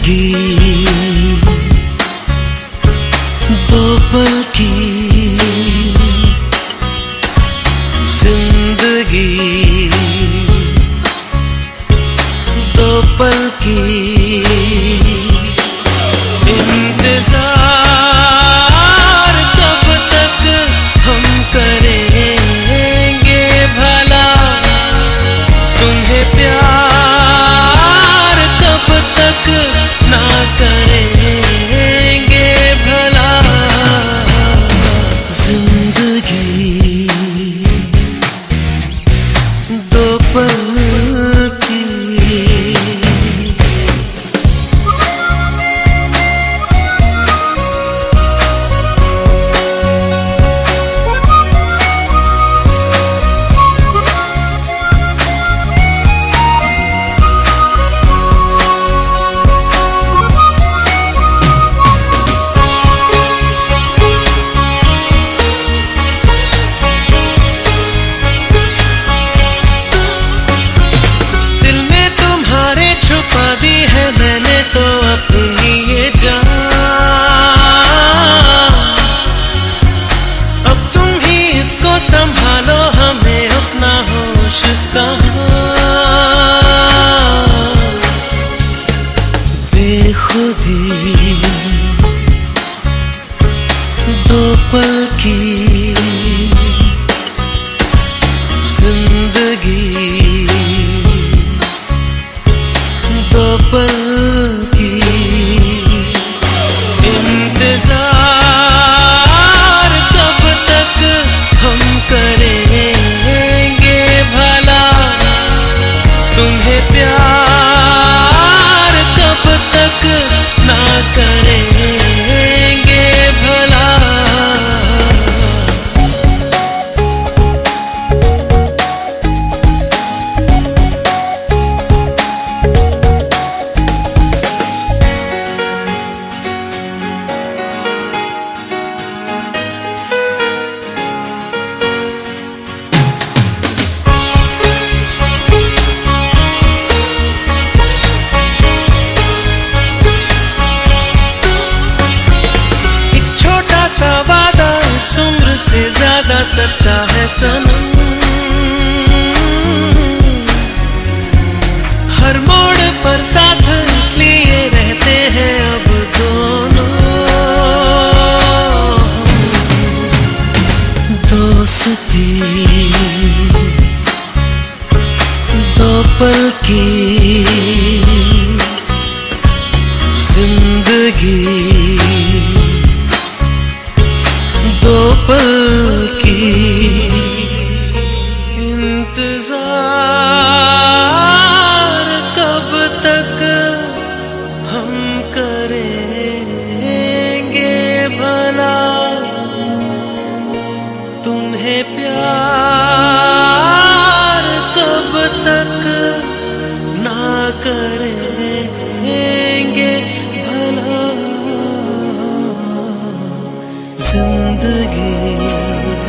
ज़िंदगी दो पल की ज़िंदगी। दो पल की ज़िंदगी दो बेखुदी दो पल की सा सच्चा है सन हर मोड़ पर साथ इसलिए रहते हैं अब दोनों। दोस्ती, दो पल की ज़िंदगी, दो पल 真的给